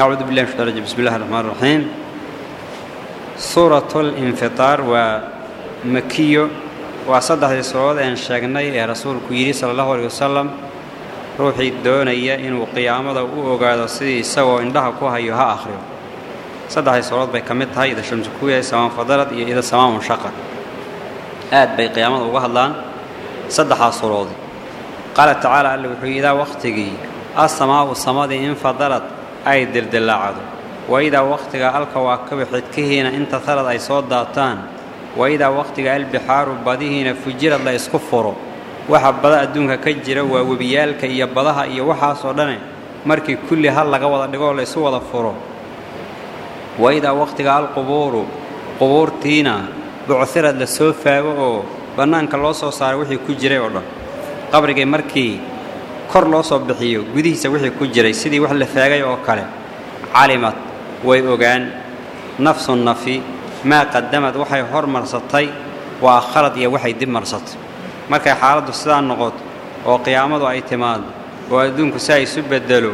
أعوذ بالله من الشيطان بسم الله الرحمن الرحيم. سورة الانفطار ومكية وصدح السورة أن شاقني رسول كيري صلى الله عليه وسلم. روحي دونية إنه قيامة وقعد سيدي سوى إنها كوها يها آخره. صدح السورة بكمتها إذا شمس كوية سواء فضلت إذا سواء منشقت آد بي قيامة وقهلان صدح السورة قال تعالى إذا وقتك. السماء والسماء انفضلت ay dildilaacdo waidaa wakhtiga alkawaakabi xidkihiina inta talad ay soo daataan waidaa wakhtiga albixaaru badihiina fujirad la isku furo waxa bada adduunka ka jira waa webiyaalka iyo badaha iyo waxaasoo dhane markii kulli hal laga wada dhigoo la isu wada furo waidaa wakhtiga alqubuuru qubuurtiina bucirad la soo faago oo bannaanka loo soo saaray wixii ku jiray oo dhan qabrigay markii kor loo soo bixiyo gudihiisa wixii ku jiray sidii wax la faagay oo kale calimad way ogaan nafsu nafi maa qadamad waxay hormarsatay waa khalad iyo waxay dib marsatay markay xaaladdu sidaa noqoto oo qiyaamadu ay timaado oo adduunku si ay isu beddelo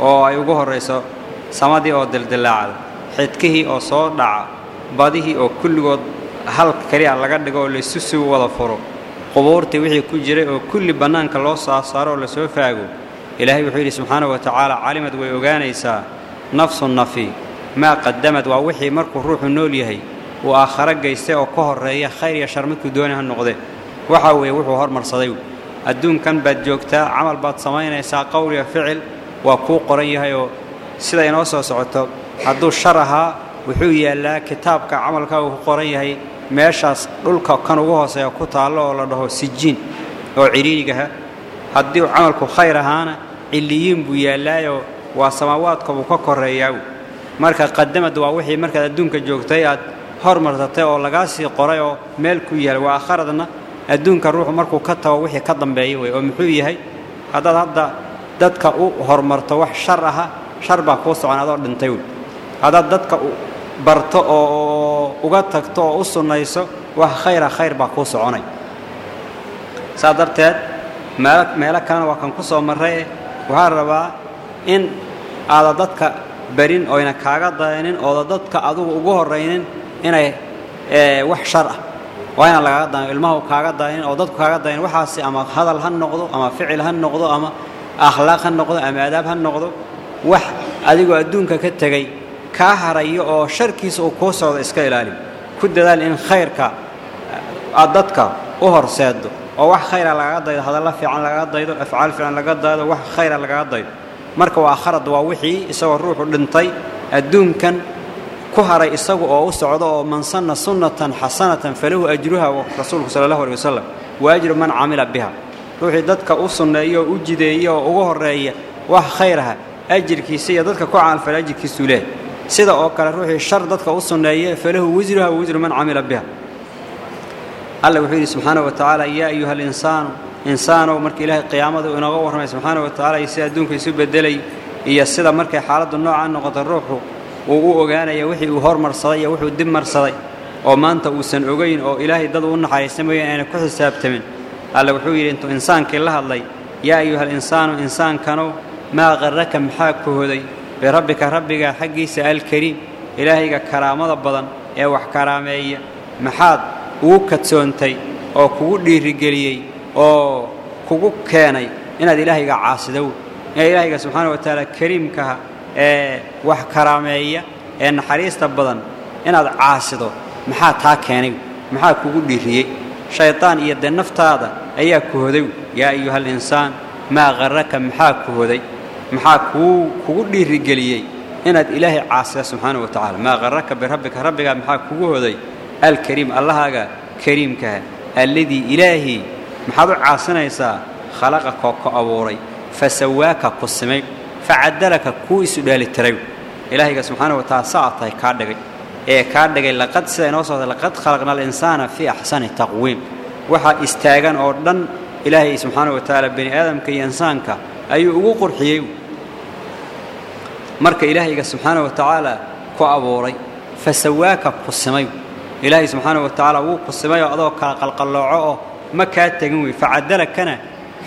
oo ay ugu horrayso samadii oo dildilaacda xidkihii oo soo dhaca badihii oo kulligood hal keliya laga dhigo oo laysu sii wada furo qubuurtii wixii ku jiray oo kulli bannaanka loo saasaaro oo lasoo faago ilaahay wuxuu yidhi subxaanahu wa tacaala calimad way ogaanaysaa nafsu nafi maa qadamad waa wixii markuu ruuxu nool yahay uu aakharo gaystay oo ka horreeya khayr iyo shar midkuu dooni ha noqde waxaa weeye wuxuu hormarsaday adduunkan baad joogtaa camal baad samaynaysaa qowl iyo ficil waa kuu qoran yahay oo sida inoo soo socoto hadduu shar ahaa wuxuu yaallaa kitaabka camalkaagu ku qoran yahay meeshaas dhulka kan ugu hooseeya ku taallo oo la dhaho sijiin oo ciriirigaha haddii camalku khayr ahaana ciliyiin buu yaallaayo waa samaawaadka buu ka korreeyaa marka qadamad waa wixii markaad adduunka joogtay aad hormarsatay oo lagaa sii qoray oo meel ku yaal waa akharadna adduunka ruuxu markuu ka tago wixii ka dambeeya wey oo muxuu yahay? Haddaad hadda dadka u hormarto wax shar aha shar baa kuu socon adoo dhintay wey. Haddaad dadka barto oo uga tagto oo u sunnayso wax khayra khayr baa kuu soconay. Saas darteed meelo meelo kalena waa kan ku soo marray. Waxaa rabaa in aada dadka barin oyna kaaga dayanin ooda dadka adugu ugu horraynin inay wax shar ah. Waa inaan lagaaga dayan ilmaha kaaga dayanin oo dadku kaaga dayanin waxaasi ama hadal ha noqdo ama ficil ha noqdo ama akhlaaq ha noqdo ama adaab ha noqdo wax adigoo adduunka ka tegey kaa harayo oo sharkiisa uu kuu socdo iska ilaali ku dadaal in khayrka aad dadka u horseeddo oo wax khayra lagaga daydo hadalla fiican lagaga daydo afcaal fiican lagaga daydo wax khayra lagaga daydo marka waa kharad waa wixii isagoo ruuxu dhintay adduunkan ku haray isagu oo u socdo oo man sanna xasanatan falahu ajruha rasuulku sala allahu alay wasalam wa ajru man camila biha ruuxii dadka u sunneeya oo u jideeya oo ugu horreeya wax khayraha ajirkiisa iyo dadka ku camalfala ajirkiisuu leehay sida oo kale ruuxii shar dadka u sunneeya falahu wisruha wisru man camila biha alla wuxuu yidhi subxaanahu wa tacaala yaa ayuha alinsaanu insaanow marka ilaahay qiyaamada uu inooga warramay subxaanahu wa tacala iyo sida adduunka isu beddelay iyo sida markay xaaladdu noocaa noqoto ruuxu uu u ogaanaya wixii uu hormarsaday iyo wuxuu dib marsaday oo maanta uusan ogayn oo ilaahay dad u naxariista mooyeen ayna ku xisaabtamin alla wuxuu yidhi intuu insaankii la hadlay yaa ayuha alinsaanu insaankanow maa qarraka maxaa ku hoday birabbika rabbigaa xaggiisa alkariim ilaahayga karaamada badan ee wax karaameeya maxaad ugu kadsoontay oo kugu dhiirigeliyey oo kugu keenay inaad ilaahayga caasidow ee ilaahayga subxaana wa tacaala kariimkaha ee wax karaameeya ee naxariista badan inaad caasido maxaa taa keenay maxaa kugu dhiiriyey shaydaan iyo dee naftaada ayaa ku hoday yaa ayuha alinsaan maa qarraka maxaa ku hoday محاكو ديري قليي إنه إلهي عاسى سبحانه وتعالى ما غرك بربك ربك محاكو هذي الكريم الله هذا كريم كه الذي إلهي محاضر عاسنا يسا خلقك وكأوري فسواك قسمي فعدلك كويس للتريو إلهي سبحانه وتعالى ساعته كاردك إيه كاردك لقد سينوصه لقد خلقنا الإنسان في أحسن تقويم وحا استاغن أردن إلهي سبحانه وتعالى بني آدم كي ينسانك أي أقوق الحيو marka ilaahayga subxaana wa tacaala ku abuuray fa sawaaka ku simay ilaahay subxaana wa tacaala wuu ku simayoo adoo kala qalqallooco oo ma kaa tegin wey facadalakana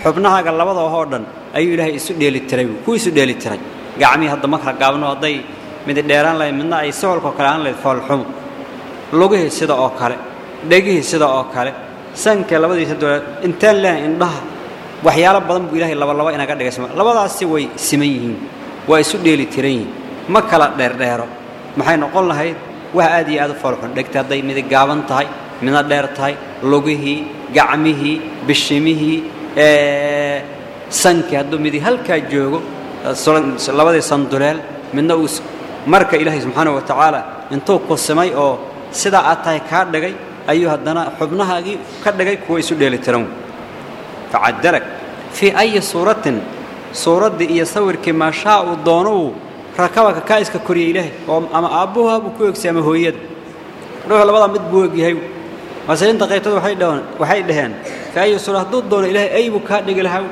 xubnahaaga labada ohoo dhan ayuu ilaahay isu dheelitiray kuu isu dheelitiray gacmihii hadda ma kala gaabno hadday midi dheeraan lahayd midna ay socolkoo kale aan lahayd foolxumo lugihii sida oo kale dhegihii sida oo kale sanka labadiisa dowlad intaan leehay indhaha waxyaalo badan buu ilaahay labalaba inaga dhigay labadaasi way siman yihiin waa isu dheeli tiran yihiin ma kala dheerdheero maxay noqon lahayd wax aad iyo aad u foolxun dhegta hadday midi gaaban tahay midna dheer tahay lugihii gacmihii bishimihii sankii hadduu midi halkaa joogo labadii sanduleel midna uu marka ilaahay subxaanahu wa tacaala intuu ku simay oo sidaa aad tahay kaa dhigay ayuu haddana xubnahaagii ka dhigay kuwa isu dheeli tiran facadalak fii ayi suuratin صورتي إيه صورك ما شاء وضانو ركواك كايسك كري إلهي أما أبوها بكوك سيما هويد روح الله بضع مدبوك هاي مثلا انت قيتد وحيد لهان وحيد لهان فأي صورة ضد دون إلهي أي بكاد نقلها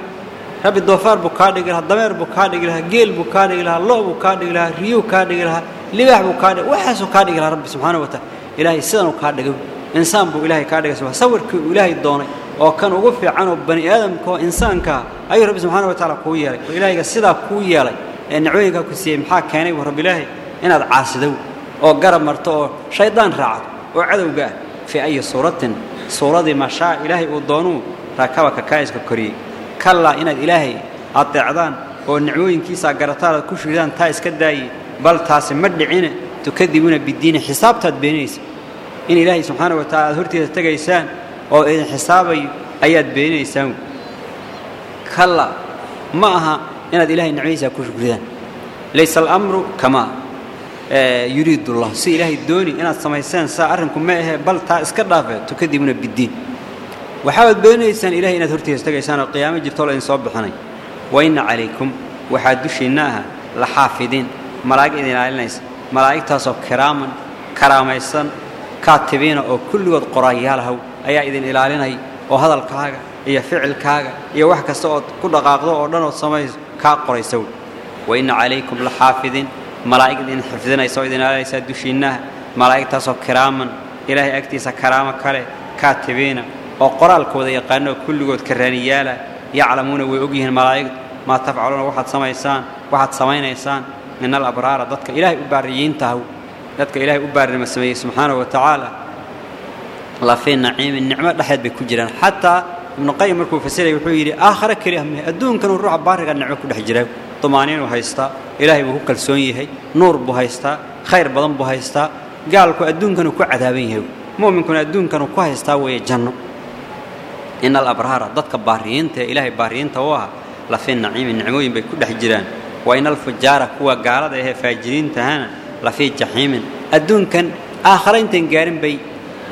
ربي الدوفار بكاد نقلها الدمير بكاد نقلها قيل بكاد نقلها الله بكاد نقلها ريو كاد نقلها لباح بكاد وحس كاد نقلها ربي سبحانه وتعالى. إلهي سيدان وكاد نقلها إنسان بو إلهي كاد نقلها صورك إلهي oo kan ugu fiican oo bani aadamka oo insaankaa ayuu rabbi wa tacaala kuu yeelay oo ilaahayga sidaa kuu yeelay ee nicmooyinkaa ku siiyey maxaa keenay buu rabbi ilaahay inaad caasidow oo garab marto oo shaydaan raacdo oo cadowga ah fii ayi suuratin suuradii mashaa ilaahay uu doonuu rakabaka kaa iska koriyey kallaa inaad ilaahay adeecdaan oo nicmooyinkiisaa garataan ku shidaan taa iska daayey bal taasi ma dhicine tukadibuuna bidiini xisaabtaad beeninaysa in ilaahay subxaana wa tacala aad hortiisa tegaysaan oo idin xisaabayo ayaad beeninaysaan kalla ma aha inaad ilahay nicmadiisa ku shukridaan laysa alamru kamaa yuriid ullah si ilaahay dooni inaad samayseen saa arrinku ma ahee bal taa iska dhaafe tukadibuuna bidiin waxaaad beeninaysaan ilahay inaad hortiisa tegaysaan oo qiyaamo jirtoo la idin soo bixinay wa inna calaykum waxaa dushiinna aha la xaafidiin malaa'ig idin ilaalinaysa malaa'igtaasoo kiraaman karaamaysan kaatibiina oo kulligood qoraayaalahow ayaa idin ilaalinay oo hadalkaaga iyo ficilkaaga iyo wax kasta ood ku dhaqaaqdo oo dhan ood samayso kaa qoraysa wey wa inna calaykum la xaafidiin malaa'ig idin xifdinaysa oo idin ilaalinaysaa dushiinnaha malaa'igtaasoo kiraaman ilaahay agtiisa karaamo kale kaatibiina oo qoraalkooda yaqaano oo kulligood karaaniyaala yaclamuuna way ogyihiin malaa'igdu maa tafcaluuna waxaad samaysaan waxaad samaynaysaan min alabraara dadka ilaahay u baariyiintahaw dadka ilaahay u baarinima sameeyey subxaanahu wa tacaala la fii naciimin nicmo dhexeed bay ku jiraan xataa ibnu qayim markuu fasiray wuxuu yidhi aakhare keli ahme adduunkanuu ruuxa baariga nicmo ku dhex jiraa dumaaniinuu haystaa ilaahay buu ku kalsoon yahay nuur buu haystaa khayr badan buu haystaa gaalku adduunkanuu ku cadaaban yahay mu'minkuna adduunkanuu ku haystaa weeye janno ina alabraara dadka baariyiinta ee ilaahay baariyiinta u aha la fii naciimin nicmooyin bay ku dhex jiraan wa ina alfujaara kuwa gaalada ahee faajiriintahana la fii jaxiimin adduunkan aakhare intayn gaarin bay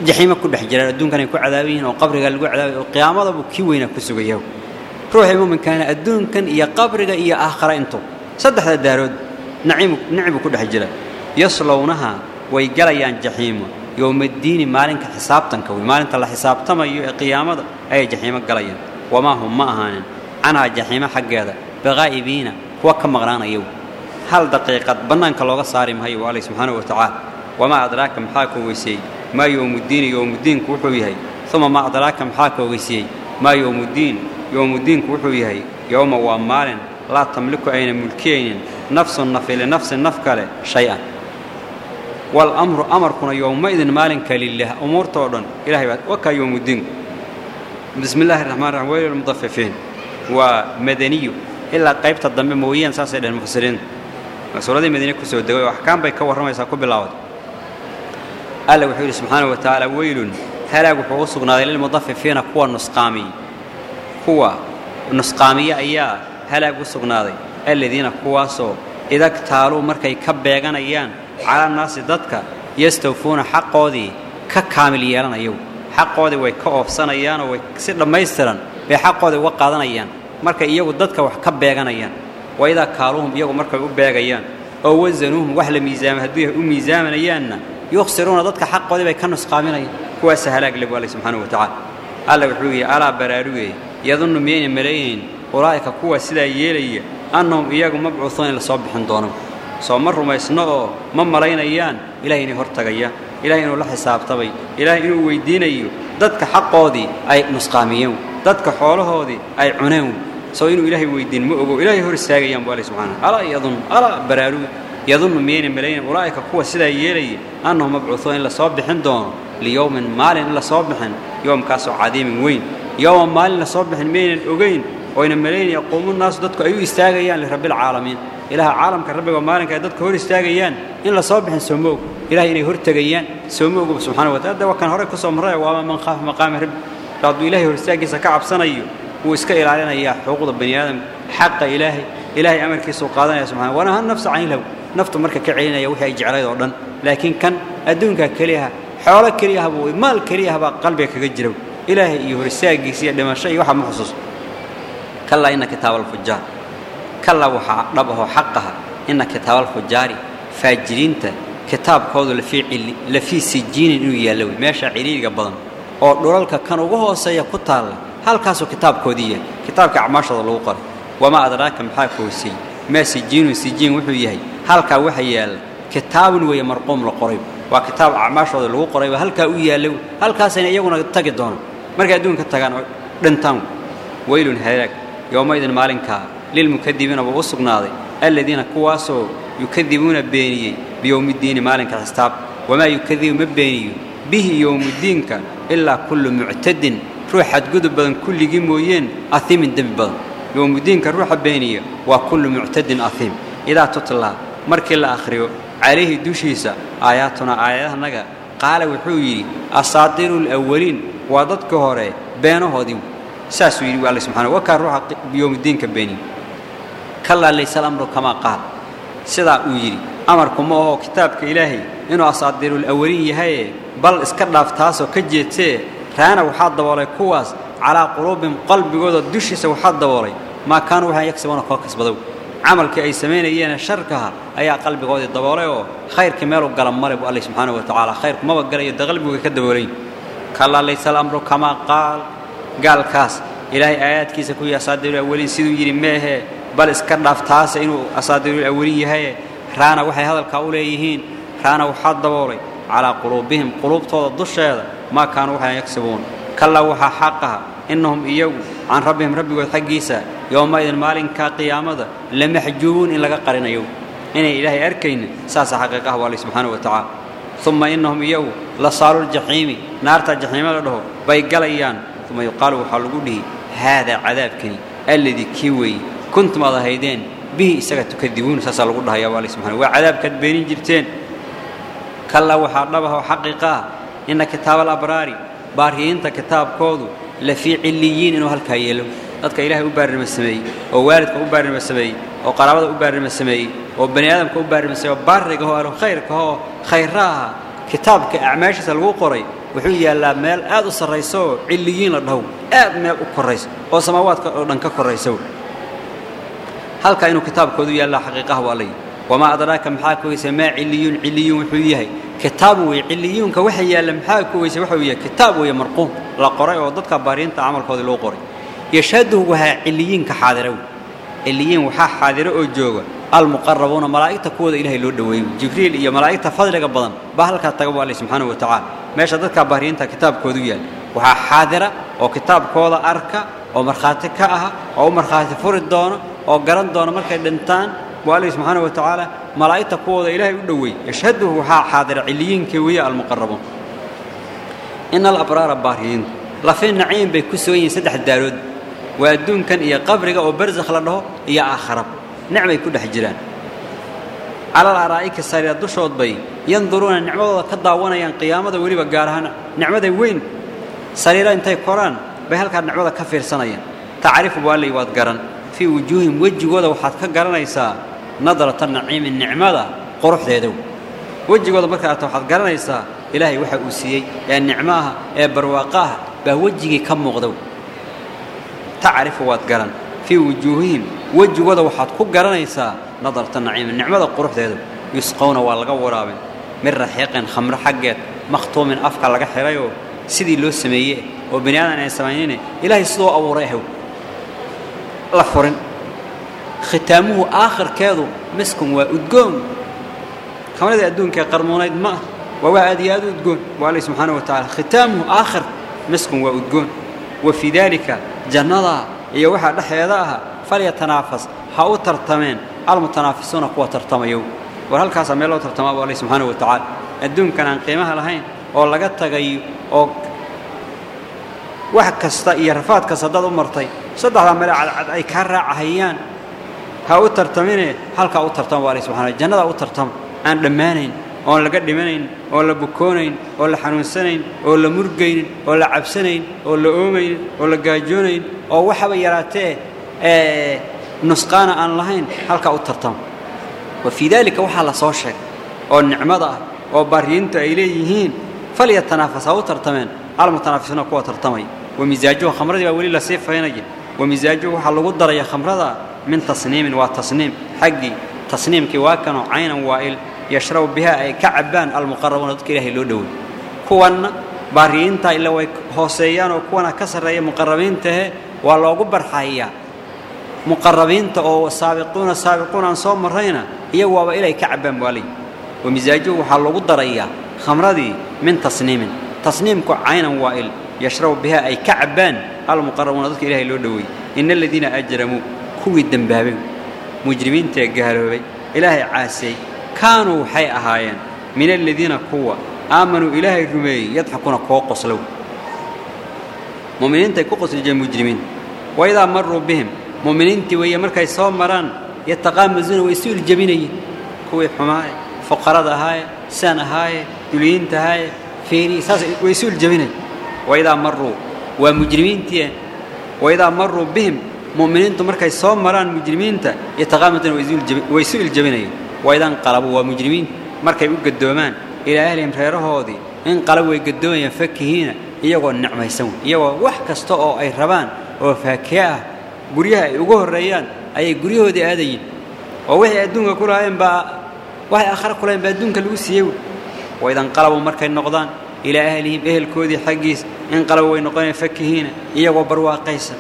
جحيم كل حجرا الدون كان يكون عذابين أو قبر قال قعد قيام الله بكيوينا كسبيه روح المؤمن كان الدون كان يا قبر يا آخر أنتم صدق هذا دارود. نعيم نعيم كل حجرا يصلونها ويجلا يان جحيم. يوم الدين مالك حساب تنكوي. مالك الله حساب تما قيام الله أي جحيم قليل وما هم ما هان أنا جحيم حق هذا. بغائبين. هو كم غران يو هل دقيقة؟ بنا إنك الله صارم هاي وعلي سبحانه وتعالى. وما أدراك محاكم ويسيج maa yowmuddiini yowmuddiinku wuxuu yahay uma maa adraaka maxaa ka ogeysiiyey maa yowmuddiin yowmuddiinku wuxuu yahay yowma waa maalin laa tamliku ayna mulkiyaynin nafsun nafi linafsin naf kale shay-an walamru amarkuna yowmaidin maalinka lilah umuurta oo dhan ilahay baa wakaa yowmuddiinku bismi illaahi raxmaan raxiim weyl lmudafifiin waa madaniyu ilaa qaybta dambe mooyaan saasay dhaheen mufasiriintu suuradii madiine ku soo degay oo axkaam bay ka warramaysaa ku bilaawday alla wuxuu yidhi subxaana wa tacaala weylun halaag wuxuu u sugnaaday lilmudafifiina kuwa nusqaamiya kuwa nusqaamiye ayaa halaag u sugnaaday aladiina kuwaasoo idagtaaluu markay ka beeganayaan cala naasi dadka yastawfuuna xaqoodii ka kaamil yeelanayow xaqoodii way ka oofsanayaanoo way si dhammaystiran bay xaqoodii uga qaadanayaan markay iyagu dadka wax ka beeganayaan wa idaa kaaluuhum iyagu markay u beegayaan oo wasanuuhum wax la miisaamay hadduu u miisaamanayaanna bay ka nusqaaminayaan kuwaasa halaag le bu alle subxaanahu wa tacaala alla wuxuu yidhi alaa baraarugee yadunnu miyayna malaynayn ulaa'ika kuwa sidaa yeelaya annahum iyagu mabcuuhuun in la soo ma rumaysno oo ma malaynayaan ilahay inay hor tagayaan ilahay inuu la xisaabtamay ilahay inuu weyddiinayo dadka xaqoodii ay nusqaamiyeen dadka xoolahoodii ay cuneen soo inuu ilaahay weydiin ma ogo ilaahay hor istaagayaan bu alle subxaana alaa yadun alaa baraaruga يظن مين ملايين أولئك قوة سلا يلي أنهم مبعوثون إلى صوب بحن دون. ليوم مال إلى صوب بحن. يوم كاسو عظيم وين. يوم مال إلى صوب بحن مين الأجين وين ملايين يقومون الناس ضدك أيو استاجيان لرب العالمين. إله عالم كرب ومالك ضدك هو استاجيان إلا صوب بحن سموك. إله إني هرت جيان سموك سبحانه وتعالى. وكان هرك صوم رأي وما من خاف مقام رب. رضي الله هرت استاجي سكعب سنيو وإسكال علينا إياه حقوق البني حق إلهي. إلهي أمرك سو قادنا يا سبحانه. وأنا هالنفس عين له نفط مركك كعينة يوحى يجعله يضن لكن كان أدونك كليها حولك كليها بوي مال كليها بقى قلبك يجرب إلهي يهرساج يسيا دم شيء يوحى محسوس كلا إنك تاول الفجار. كلا وحى ربه حقها. إنك تاول الفجاري فاجرين كتاب كود لفي علي لفي سجين يلوي ماشى عريق قبضن. أو دورالك كانوا وهو سيا هل كاسو كتاب كودية كتاب كعماشة الله قرأ وما أدراك محاكوسي ما سجين وسجين وحو يهي. هلك وحي يال كتاب وي مرقوم لقريب. وكتاب أعماش هذا لو قريب. هلك ويا لو هلك سنة يجونا تجدون مرجع دون. كتاجان دنتم ويل هلك يوم أيضا مالن كا. للمكذبين أبو بصق ناضي. الذين كواسو يكذبون بيني. بيوم الدين مالن كاستاب وما يكذب مبيني به يوم الدين كان إلا كل معتد. روح حد جد كل جيم وين. أثيم الدم بدن. يوم الدين كروح بيني وكل معتد أثيم. إذا تطلع مرك الله آخره عليه دوشيسة. آياتنا آياتنا نجا. قال وحوي أصادر الأولين وضد كهارة بينه هذه ساسويري والله سبحانه وكر روح يوم دينك بيني كلا عليه السلام ركما قال. سدا ويري أمركم هو كتابك إلهي إنه أصادر الأولين يهي. بل إسكرنا في تاسو كجيتي. رانا وحاد دوري كواس على قلوب قلب جودة دوشيسة وحاد دوري ما كانوا هاي يكسبون كوكس بدو. عمل كأي سمين يينا شركها أي قلب قاد الضباري وخير كمال وقلم مرب الله سبحانه وتعالى. خير ما بقى يد قلب ويكذب ولي كلا ليس الأمر كما قال. قال كاس. إلهي آيات كيس كوي أصادر الأولين سيدو يري ماه بل إسكر لفتاس إنه أصادر الأولين يهي. رانا وحي هذا الكاولة يهين. رانا وحد دوري على قلوبهم قلوب توضى الضشة ما كانوا هاي يكسبون. كلا وها حقها. إنهم يجوا عن ربهم ربي وحقيسا يوم ما إذن مالين كقيامة. لم يحجون إلا قرن يو إن إلهي أركين ساس هو الله سبحانه وتعالى. ثم إنهم إيوه يجوا لصاروا الجحيم. نار الجحيم له بيقال إيان. ثم يقالوا حلقوا له هذا عذاب كني. الذي كيوي. كنت ماذا هيدين؟ به سكت تكذبون ساس الله يا والله سبحانه. وعذاب كتبين جبتين. كلا وحرنبه حقيقة. إن كتاب الأبرار baariyiinta kitaabkoodu la fii cilliyiin inuu halkaa yeelo dadka ilaahay u baarnimo sameeyey oo waalidka u baarnimo sameeyey oo qaraabada u baarnimo sameeyey oo bani aadamka u baarnimo sameeyey oo baarigaho alo khayrkahoo khayraaha kitaabka acmaashiisa lagu qoray wuxuu yaallaa meel aad u sarrayso oo cilliyiin la dhahow aad meel u korrayso oo samaawaadka oo dhan ka korrayso halkaa inuu kitaabkoodu yaallaa xaqiiqaha waa lay wamaa adraaka maxaa weysa maa ciliyuun ciliyuun wuxuu yahay kitaab weeye ciliyuunka waxa yaalla maxaa ku weysa waxuu yahay kitaab weeye marquum la qoray oo dadka baariinta camalkoodii loo qoray yashhaduhu wahaa ciliyiinka xaadira wey ciliyiin waxaa xaadiro oo jooga almuqarabuuna malaa'igta kuwooda ilaahay loo dhoweeyo jibriil iyo malaa'igta fadliga badan baa halkaa taga bu alle subxaanahu wa tacaala meesha dadka baariinta kitaabkoodu yaal waxaa xaadira oo kitaabkooda arka oo markhaati ka aha oo u markhaati furi doono oo garan doona markay dhintaan وعلي سبحانه وتعالى ملايطة قوة إلهي ودوي. يشهده حاضر عليين كوية المقربون. إن الأبرار البارين لفين نعيم بكسوين سدح الدارود. ويدون كان إيا قبرك أو برزخ لنه إيا آخر نعمة كل حجران على الأرائك السارية دوشوت بي. ينظرون النعمة كالضاوانا ينقيامة ولي بقارها نعمة وين؟ سارية انتهي قرآن. بهل كان نعمة كفير سنة تعرف بوالي واتقارن في وجوههم وجه وضوحات كالقارن يساء نظرة النعيم النعمة قرح ذيذو وجه قد بكرة وحد قرن يسا إلهي وحق أسيي يعني نعمها يعني برواقها بوجه كم مغدو. تعرف وات قرن. في وجوههم وجه قد وحد كو قرن يسا نظرة النعيم النعمة قرح ذيذو يسقون والغورا من رحيق خمر حقيت. مخطوم أفقى لقحريو سيدي لو سميه وبنيانا نسمينه إلهي صدو أبو رايحو الله فورن ختامه آخر كذا مسكم وادقون خمرة يدون كقرمونيد ما ووعد يادو تقول وعلي سبحانه وتعالى ختامه آخر مسكم وادقون وفي ذلك جنلا هي واحد لحياتها فليتنافس. حاول ترتمين المتنافسون قوة ترتميو. وهل كاس ميلو ترتما وعلي سبحانه وتعالى. الدون كان عن قيمها لهين أو لقت تغي أو واحد كاس تأي رفات كاس ضد مرتين صدق على على أي كرة عهيان ha u tartamine halkaa u tartama bu alle subxana jannadaa u tartama aan dhammaanayn oon laga dhimanayn oon la bukoonayn oo la xanuunsanayn oo la murgaynin oo la cabsanayn oo la oomaynin oo la gaajoonayn oo waxaba yaraatee nusqaana aan lahayn halkaa u tartama wa fii daalika waxaa la soo sheegay oo nicmada ah oo baariyiintu ay leeyihiin falyatanaafas ha u tartameen almutanaafisuuna kuwa tartamaya wa misaajuhu khamradii baa weli lasii faynaya wa misaajuhu waxaa lagu daraya khamrada من تصنيم وتصنيم حقي. تصنيم كي واكنوا عينا وائل يشرب بها أي كعبان المقربون تكره لودوي كون بارين تا إلا ويك هوسيان وكون كسر أي مقربين ته ولا قبر حيا مقربين تا أو سابقون سابقون أن صوم رينا يو وإلى كعبان وائل ومزاجه حلو قدرية خمرذي من تصنيم. تصنيم كو عينا وائل يشرب بها أي كعبان المقربون تكره لودوي. إن الذين أجرموا kuwii dembaabay mujrimiintaee gaaloobay ilaahay caasiyey kaanuu waxay ahaayeen min aladiina kuwa aamanuu ilaahay rumeeyey yadxakuuna koo qoslow mu'miniintay ku qosli jireen mujrimiin waidaa maruu bihim mu'miniintii weeye markay soo maraan yataqaamasuuna way isu iljabinayeen kuwii xumaaye fuqarada ahaaye saan ahaaye duliyiinta ahaaye feerii saas way isu iljabinayeen waidaa maruu waa mujrimiintii waidaa maruu bihim مؤمنين تمر كي صوم مران مجرمين تا يتقامتن ويسوء الجبينين وإذا انقلبوا ومجرمين مر يوجد دومان. إلى أهلهم خيره هذي انقلبوا يوجد دومان يفكه هنا إيوه يجوا النعمة يسون يجوا إيوه وحك استقى أي ربان. وفكيا جريها يجوه الريان. أي جريه هذي هذي ووهي أدونك كلهم با وهي آخر كلهم بدونك الوسيو وإذا انقلبوا مر كي النقضان. إلى أهلهم. أهل كودي حجز انقلبوا ينقون يفكه هنا إيوه يجوا برواقيسه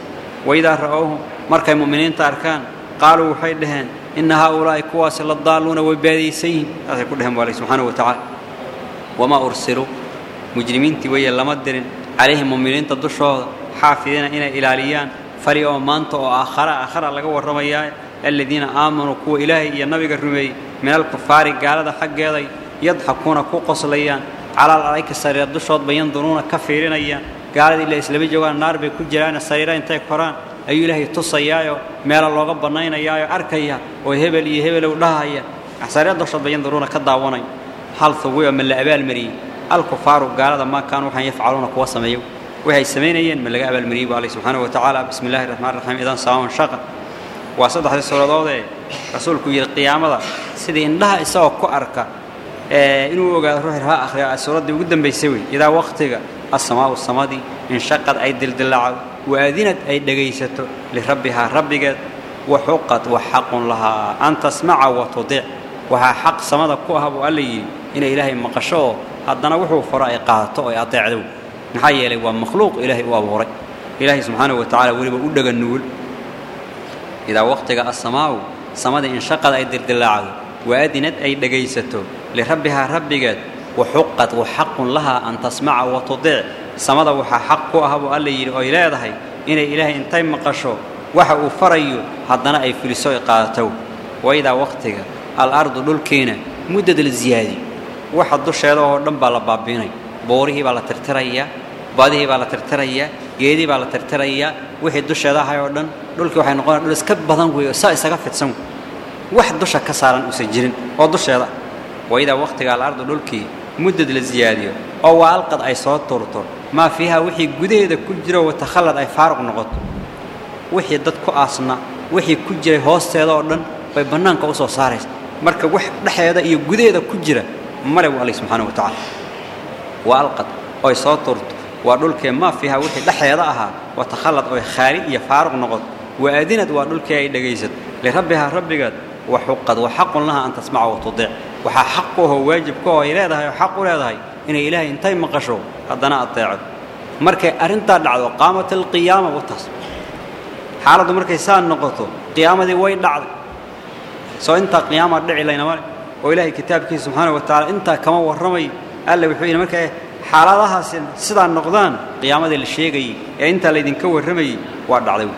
وإذا رأوهم مركا المؤمنين تاركان قالوا حيدهن إن هؤلاء كواس للضالون وبادي سيهن هذا يقول لهم والله سبحانه وتعالى وما أرسلوا مجرمين تيوية لمدرين عليهم مؤمنين تدشوا حافظين إنا إلى ليان فليوم مانتو آخر آخر الله قوة الرمياء الذين آمنوا كو إلهي يا نبي الرمي من الكفار قال هذا حق يضحكون كو قصليان. على الأرائك السريع الدشوات بين ضرون كفيرين أيان. Gaaladii ila islama joogaan naar bay ku jiraane sariira intay koraan ayuu ilaahay tusayaayo meela looga bannaynayaayo arkaya oo hebel iyo hebelow dhahaya sariira dushoodba yanduruuna ka daawanaya hal huwiba ma la abaalmariyey alkufaaru gaalada maa kaanuu waxaan yafcaluuna kuwa sameeyo waxay samaynayeen ma laga abaalmariyey bu alle subxaanahu wa tacaala bismi illahi raxmaan raxiim idan saaman shaqa waa saddexdii suuradoodee rasuulku yidhi qiyaamada sidii indhaha isagoo ku arka inuu ogaado ruuxi ha akhriya suuraddii ugu dambaysay wey idaa wakhtiga assamaa'u samadii inshaqad ay dildilaacdo waadinad ay dhegaysato lirabbihaa rabbigeed waxuqad wa xaqun lahaa an tasmaca wa tudic waxaa xaq samada ku ah buu alla yidhi inay ilaahay maqasho oo haddana wuxuu faro ay qaadato oo ay adeecdo maxaa yeelay waa makhluuq ilaahay u abuuray ilaahay subxaanahu wa tacala weliba u dhega nuul idaa wakhtiga assamaa'u samadii inshaqad ay dildilaacdo وأدنت أي دقيسته لربها ربقت وحقت وحق لها أن تسمع وتضع. سمد وحق أهب ألي وإلهي إن إلهي إن تيم قشو وحق فري حضنا أي فلسوي قاتو وإذا وقتك الأرض للكينة مدد الزيادة وحد دوش هذا هو على بابيني. بوريه على ترترية بعده على ترترية جيدي على ترترية وحد دوش هذا هو دم للك وحنقول لسكب بطن قوي سا سكب فتسمو wax dusha ka saaran uusan jirin oo dusheeda waidaa wakhtiga alardu dhulkii muddad la ziyaadiyo oo waa alqad ay soo turto maa fiiha wixii gudaheeda ku jiro watakhallad ay faaruq noqoto wixii dad ku aasna wixii ku jiray hoosteeda oo dhan bay bannaanka u soo saaraysa marka wax dhexeeda iyo gudaheeda ku jira male bu alle subxaana wa tacaala waa alqad oy soo turto waa dhulkee maa fiiha wixii dhexeeda ahaa watakhallad oy khaali iyo faaruq noqoto waadinad waa dhulkii ay dhegaysato lirabbihaa rabbigeed وحق وحق لها أن تسمع وتضيع وحقه واجب كه إلى هذا حق إلى هذا إن إله إنتي مقشو هذا ناقطع مرك أنت على قامة القيامة وتص حالة مرك إنسان نقطه قيامة ذي وين لعض سو أنت قيامة دع إلى نوال. وإله كتابك سبحانه وتعالى أنت كما ورمي قال له بحيل مرك حالة لها سن سدع النقدان قيامة ذي الشيء جي أنت الذي كور رمي وارد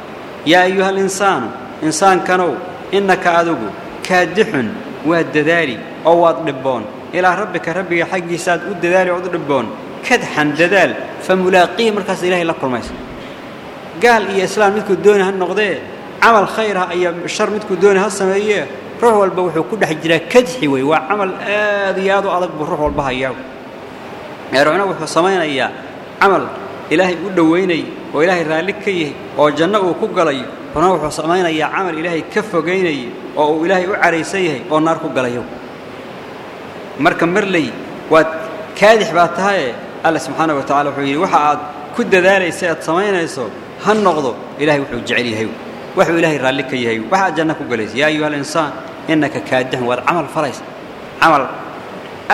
يا أيها الإنسان إنسان كانوا إنك أذوق كادحن والدذاري أو أضربون إلى ربك ربي حق يساد والدذاري أضربون كدحن دذال فملاقيه مركز إلهي لكل ميس قال يا إسلام متكو دون هالنقضي عمل خيرها أيه شر متكو دون هالسمائية روح والبوح وكد حجرا كدحي ويوا عمل آذياد وعضب بروح والبها إياه يا روحنا وحو سمائنا إياه عمل إلهي قد وينيه wuxuu ilaahay oo ilaahay raalli ka yahay oo janno uu ku galay ruuxna wuxuu samaynayaa camal ilaahay ka fogaynayay oo uu ilaahay u caraysan yahay oo naar ku galayo marka marley waad kaadix baa tahaye alla subxaana wa tacala wuxuu yidhi waxa aad ku dadaalaysa aad samaynayso ha noqdo ilahay wuxuu jecel yahay waxuu ilaahay raalli ka yahay waxaad janno ku galaysa yaa ayuha alinsaan innaka kaadixun waad camal falaysa camal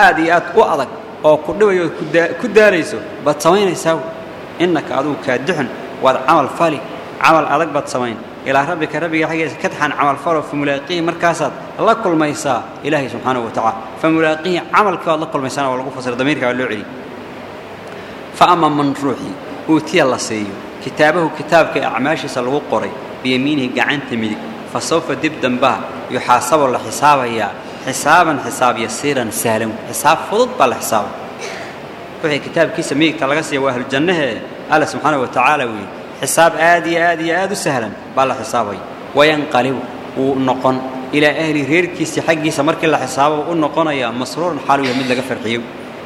aad iyo aad u adag oo ku dhibayo ku daalayso baad samaynaysaa إنك عدو كدحن وعمل فالي عمل أدق بتصمين إلى ربك ربي حيث كدحن عمل فالي في ملاقيه مركزات. الله كل إلهي سبحانه وتعالى. فملاقيه عمل كل الله كل ما يسانا دميرك والعلي فأما من روحي أوتي الله سي كتابه كتابك أعماش سلغو قري. بيمينه قعن تميدك فسوف دب دنباه يحاسب الله حسابه يا. حسابا حساب يسيرا سهلا حساب فضل بالحساب حساب وحي كتاب كيس ميك تلقسي وأهل الجنة. الله سبحانه وتعالى وي. حساب آدي آدي آدي سهلا. بلا حسابي. وينقلب ونقن. إلى أهل غير كيس حقي سمرك الله حسابه ونقن. يا مسرور حاله من لقى فرقيب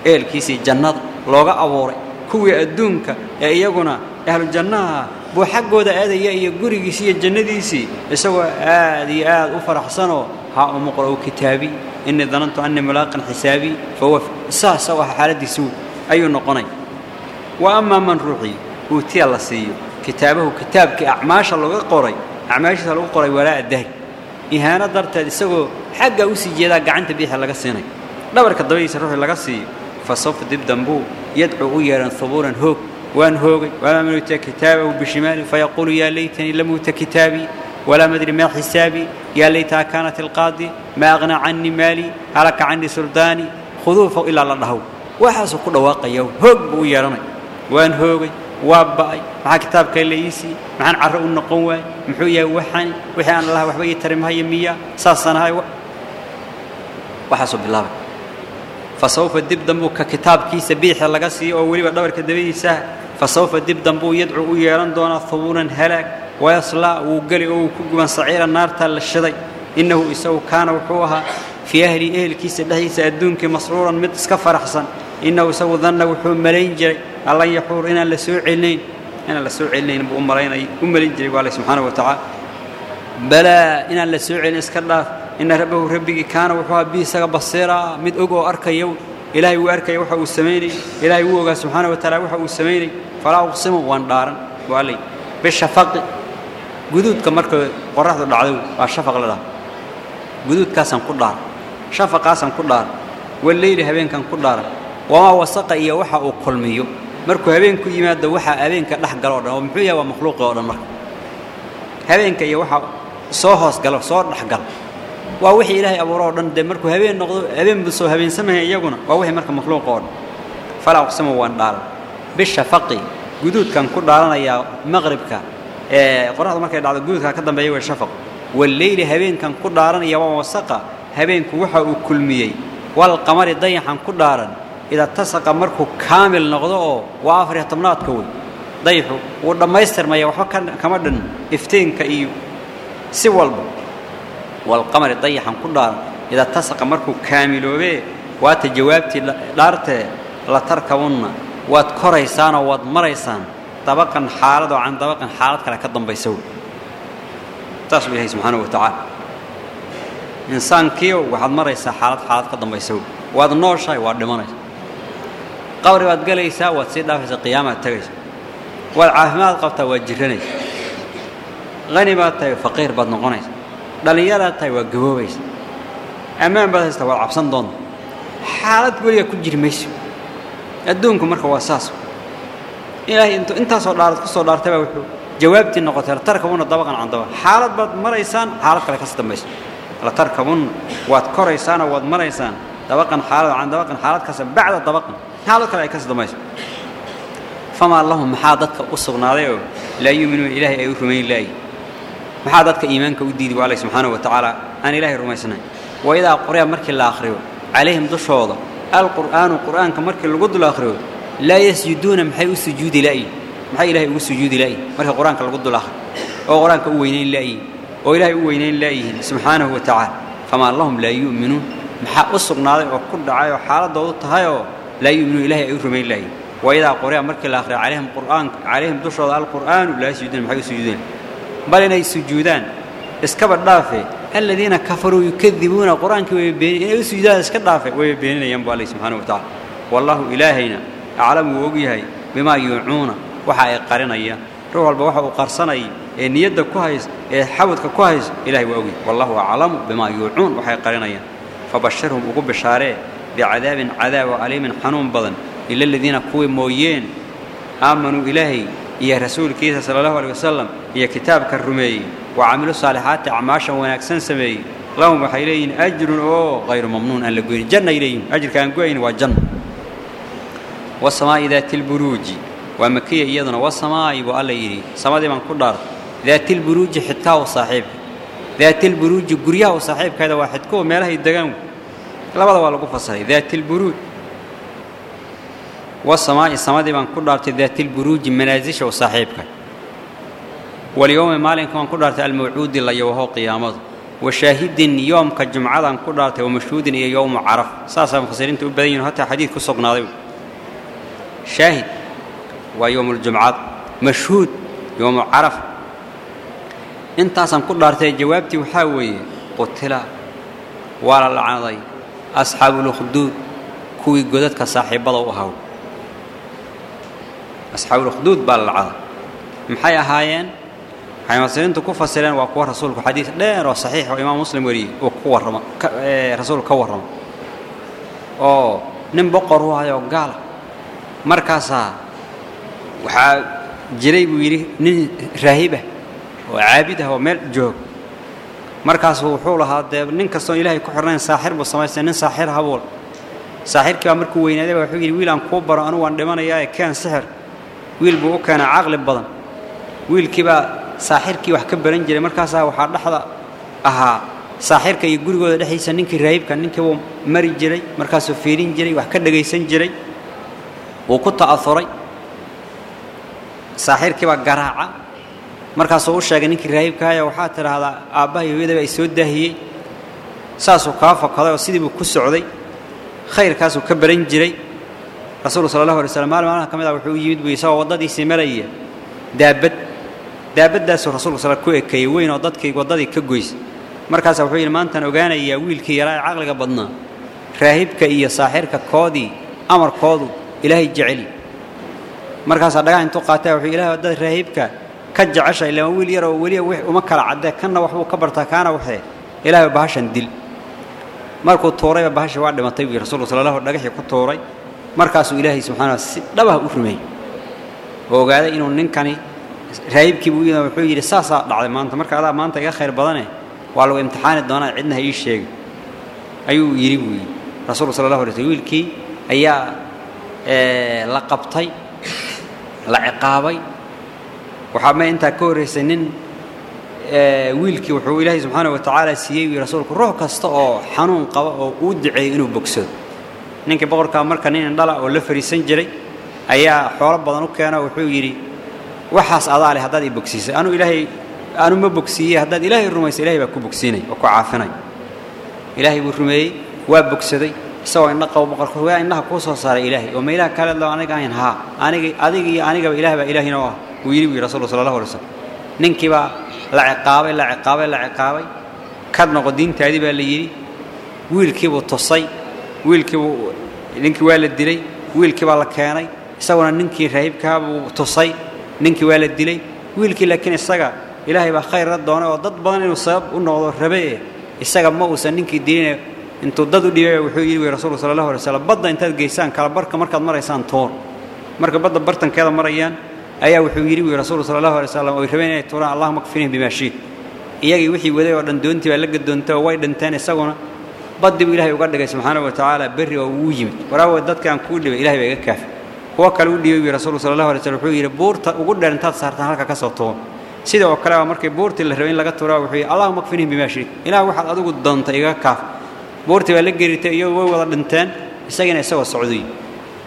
إيه الكيس الجنة لغة أوري كوي أدونك. يا إيقنا أهل الجنة. بو حق ودا آدي يا إيقوري كيسي الجنة ديسي يسوى آدي آدي أفرح سنو. ها أمقرأ كتابي. إني ظننت أني ملاقا حسابي. فهو ساسوا حالة سوء. أي نقني. وأما من روحي أوتي الله سيو. كتابه كتابك أعماش الله قري. أعماش الله قري وراء الدهر إهانة درت سوى حاجة أوسي جدا قعنت بيها لقى السنة دبرك الضبيس روح لقى سيو. فسوف دب دنبو. يدعو يرا ثبورا هوك وان هوغي. ولا من يؤتى كتابه بشماله فيقول يا ليتني لم يؤت كتابي. ولا مدري ما حسابي. يا ليتها كانت القاضي. ما أغنى عني مالي. هلك عني سلطاني. خذوه فوق إلا الله. Waxaasuu ku dhawaaqaya hoog buu u yeehanay waan hoogay waa ba'ay maxaa kitaabka laysiiy maxaan carro u noqon waay muxuu yahay waxani wixii aan laha waxba ii tari mahaya miya saasanahay waxaasuu bilaabay fasawfa dib dambuu ka kitaabkiisa biixa laga siiyo oo weliba dhabarka dabadiisa fasawfa dib dambuu yadcuu u yeehan doonaa hubuunan halaag wayaslaa wuu geli oo uu ku guban saciira naartaa la shiday innahu isagu kaana wuxuu ahaa في أهل إهل كيس الله يسألونك مسرورا متسك فرحصن إنه سو ظن وحوم ملينجر الله يحور إنا لسوع إلين إنا لسوع إلين أبو أمرين أم ملينجر وعلى سبحانه وتعالى. بلا إنا لسوع إلين إسك الله. إن ربه ربك كان وحوه بيسك بصيرا. مد أقو أركا يو إلهي وأركا يوحى السميني. إلهي وقا سبحانه وتعالى وحى السميني. فلا أقسم وان دارا وعلي بالشفاق قدود كمرك قرحة العدو والشفاق لله قدود كاسم قدار. Lay bishafaqi guduudka marka qoraxdu dhacdo waa shafaq la dhaha guduudkaasaan ku dhaar shafaqaasaan ku dhaar waleyli habeenkan ku dhaara wamaa wasaqa iyo waxa uu kulmiyo markuu habeenku yimaado waxaa habeenka dhex galo o dhan oo muxuu yahay waa makhluuqi oo dhan marka habeenka iyo waxa soo hoos galo soo dhex galo waa wixii ilaahay abuuro oo dhan dee markuu habeen noqdo habeen buu soo habeensamaya iyaguna waa wixii marka makhluuqa oo dhan فلا أقسم waan dhaaran بالشفق guduudkan ku dhaaranayaa maqribka ee qoraxdu markay dhacdo guduudka ka dambeeya way shafaq والليل habeenkana ku dhaaran وما وسق habeenku wuxuu kulmiyay والقمر dayaxaan ku dhaaran إذا اتسق markuu kaamil noqdo waa afar iyo tobnaadkii dayaxu wuu dhammaystirmay wuxuu kama dhinna iftiinka iyo si walba والقمر dayaxaan ku dhaaran اذا تسق مركو كامل وبي وات جوابتي دارته لا تركون وات كريسان وات مريسان طبقا حالد وعن طبقا حالد كلا كدنبيسو تصبيح سبحانه وتعالى إنسان كيو واحد مرة يسا حالات حالات قد ما يسوي. واحد نورش هاي واحد مرة قبر واحد قال يسا واحد سيد في القيامة تعيش والعهمات قفت وجهني غني بعد تي فقير بعد نغني دليل هذا تي وجبوبي أمام بعد استوى عبسان دون. حالات بريا كجر مش أدونك مركو أساس إلى أنت أنت صار لارك صار لارك تبعه. جوابتي النقطة ترى كمان الضبع عن ضبع حالات بعد مرة إنسان حالات كلا كسر مش لا تركبون واتكر إنسان واتمر إنسان طبقاً حالاً عن طبقاً حالات كسب. بعد طبقاً حالات كلا يكسب دمج فما اللهم محادثك أصغنا ليه لا يؤمن إله أيه من الله محادثك إيمانك وديد وعليه سبحانه وتعالى. أن إله رميسنا وإذا القرآن مركل الآخره عليهم دش هذا القرآن القرآن كمركل الجد الآخره لا يسجدون محي السجود لأي. محي إله السجود لأي. مركل القرآن كالجد الآخر. أو القرآن كأوينين لأي. وإلهي وينين لا يهين. سبحانه وتعالى. فما اللهم لا يؤمنون. محق الصغ ناضي وكل دعاية وحالة ضغطة هاي لا يؤمنون إلهي أيرمين لا يهين. وإذا قرأ مرك الآخر عليهم قرآن عليهم دشرة القرآن ولا يسجدون محق سجودين بل إن يسجودان اسكبر دافي الذين كفروا يكذبون القرآن كي يسجدان. اسكبر دافي ويبينين ينبو عليه سبحانه وتعالى. والله إلهينا. أعلم وقيهي بما يعون وحا يقارن روح البوحة وقرصن أيه. إيه نيده كويس إيه حاولت كويس إلهي وأوي. والله أعلم بما يعون وحي قرنيا فبشرهم وقب بشارة بعذاب عذاب عليم حنوم بدن إلا الذين كوي موين آمنوا إلهي. يا رسول كيسة صلى الله عليه وسلم. يا كتاب كرمي وعملوا صالحات عماشا ونكسن سمي. لهم حيلين أجر. أو غير ممنون. أن لقوا الجنة إليهم أجر كان قوين وجن والسماء ذات البروج. ومكية أيضا والسماء وألا يري سماء ذي من كل دارت lburuuji xidkaha u saaxiibka daati lburuuji guryaha u saaxiibkeeda waa xidkuwa meelahay degaan labada waa lagu fasaray daati lburuuj wasamaa'i samadii baan ku dhaartay lburuuji manaasisha u saaxiibka walyowmi maalinka waan ku dhaartay almawcuudi la yoomka jumcadaan ku dhaartay wamashhuudin iyo yowmu caraf saasaa mufasiriinta u badan yihin hataa xadiid ku sugnaaday shaahid waa yowmuljumcad mashhuud yowmu caraf intaasaan ku dhaartay jawaabtii waxaa weeye qutila waa la lacnaday asxaabuulukhduud kuwii godadka saaxiibbada u ahaw asxaabuulukhduud baa la lacday maxay ahaayeen waxay mufasiriintu ku fasireen waa kuwa rasuulku xadiis dheer oo saxiix oo imaam muslim wariyey uu ku warramo rasuulku ka warramo oo nin boqor u ahayoo gaala markaasaa waxaa jiray buu yidhi nin raahibah oo caabid ah oo meel joog markaasuu wuxuu lahaa dee nin kastoon ilaahay ku xirnayn saaxir buu samaystay nin saaxir habuul saaxirkii baa markuu weynaaday baa wuxuu yidhi wiil aan kuu baro anugu waan dhimanayaa ee keen sixir wiil buu u keenay caqli badan wiilkii baa saaxirkii wax ka baran jiray markaasaa waxaa dhexda ahaa saaxirka iyo gurigooda dhexdiisa ninkii raahibka ninkii wuu mari jiray markaasuu fiirin jiray wax ka dhagaysan jiray wuu ku ta'auray saaxirkii baa garaaca markaasuu u sheegay ninkii raahibkaaya waxaa tidhaahdaa aabbaha iyo hooyadaba ay soo daahiyey saasuu kaa fakaday oo sidii buu ku socday khayrkaasuu ka baran jiray rasuulku sala allahu alay slam maalin maalmaha ka mid ah wuxuu u yimid buu isagoo waddadiisii maraya daabad daabaddaasuu rasuulku sal ku ekeeyey weyn oo dadkii waddadii ka goys markaasaa wuxuu yidhi maantaan ogaanayaa wiilkii yaraa ee caqliga badnaa raahibka iyo saaxirka koodii amarkoodu ilaahay jeceli markaasaa dhagax intuu qaatay wuxuu ilahay waddada raahibka ka jecesha ilaa wiil yar oo weli uma kala caddee kanna waxbuu ka bartaa kaana waxee ilaahay bahashan dil markuu tuurayba bahashii waa dhimatay buu rasuulku sala allahu dhagaxii ku tuuray markaasuu ilaahay subxana wa si dhabah u rumeeyey oo ogaaday inuu ninkani raahibkiibuu u wuxuu yidhi saasaa dhacday maanta marka adaa maanta iga khayr badane waa lagu imtixaani doonaa cidna ha ii sheegi ayuu yidhi buu yidhi rasuulku sala allahu alay slm wiilkii ayaa la qabtay la ciqaabay qaba oo uu duceeyey inuu bogsado ninkii boqorkaa marka nin indhala oo la fariisan jiray ayaa xoolo badan u keena wuxuu yidhi waxaas adaa leh haddaad ii bogsiisay anuu ilaahay anu ma bogsiiyey haddaad ilaahay rumaysa ilahay baa ku bogsiinay oo ku caafinay ilaahay buu rumeeyey waa bogsaday isagoo indha qabo boqorka waa indhaha kuu soo saaray ilaahay oo ma ilaah kale loo aniga ahayn haa aniga adiga iyo anigaba ilaah baa ilaahina ah wuu yidhi buu yidhi rasuulku sala allahu alay slam ninkii baa la ciqaabay la ciqaabay la ciqaabay ka noqo diintaadii baa la yidhi wiilkiibuu tusay wiilkiibuu ninkii waa la dilay wiilkii baa la keenay isaguna ninkii raahibkaa buu tusay ninkii waa la dilay wiilkii laakiin isaga ilaahay baa khayr la doonay oo dad badan inuu sabab u noqdo rabe isaga ma uusan ninkii diline intuu dad u dhibay wuxuu yidhi wy rasuulku sala allahu alay slam badda intaad geysaan kala barka markaad maraysaan toor marka badda bartankeeda marayaan ayaa wuxuu yidhi wy rasuulku sala allahu alay slam oy rabeen inay tuuraan allahuma kfinihim bimaa shiid iyagii wixii waday oo dhan doontii baa la gadoontay oo way dhinteen isaguna baddii buu ilahay uga dhigay subxaana wa tacaala berri oo uu yimid waraawe dadka aan kuu dhibay ilahay baa iga kaafi kuwo kale u dhibay wy rasuulku sala allahu alay slam wuxuu yidhi buurta ugu dheer intaad saartaan halka ka soo tuur sida oo kale markii buurtii la rabay in laga turaa wuxuu yidhi allahuma kfinihim bimaa shiit ilaah waxaad adigu doonta iga kaaf buurtii baa la geritay iyagoo way wada dhinteen isagina isagoo socday